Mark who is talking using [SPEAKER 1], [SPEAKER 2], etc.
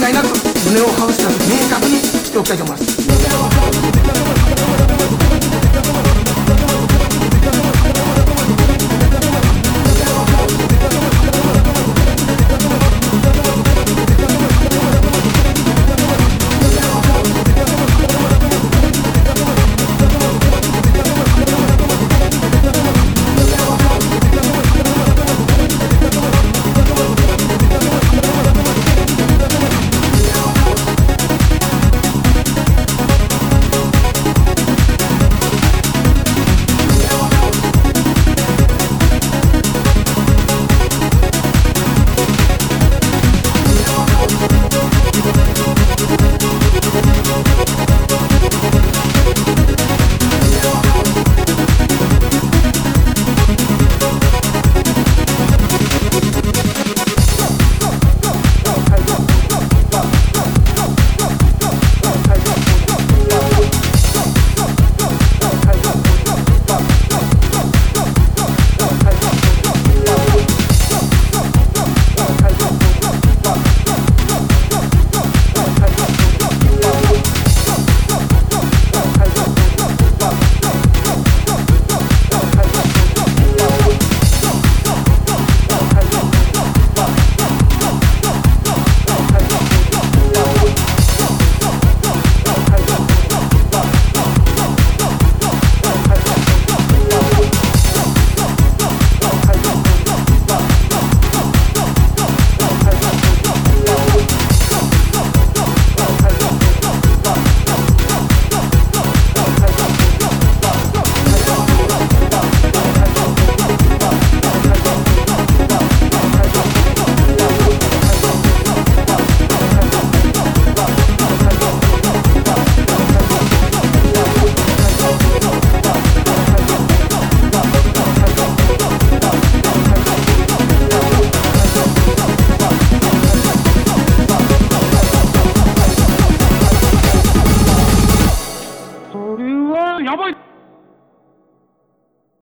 [SPEAKER 1] ないなと胸をハウスたん明確にしておきたいと思います。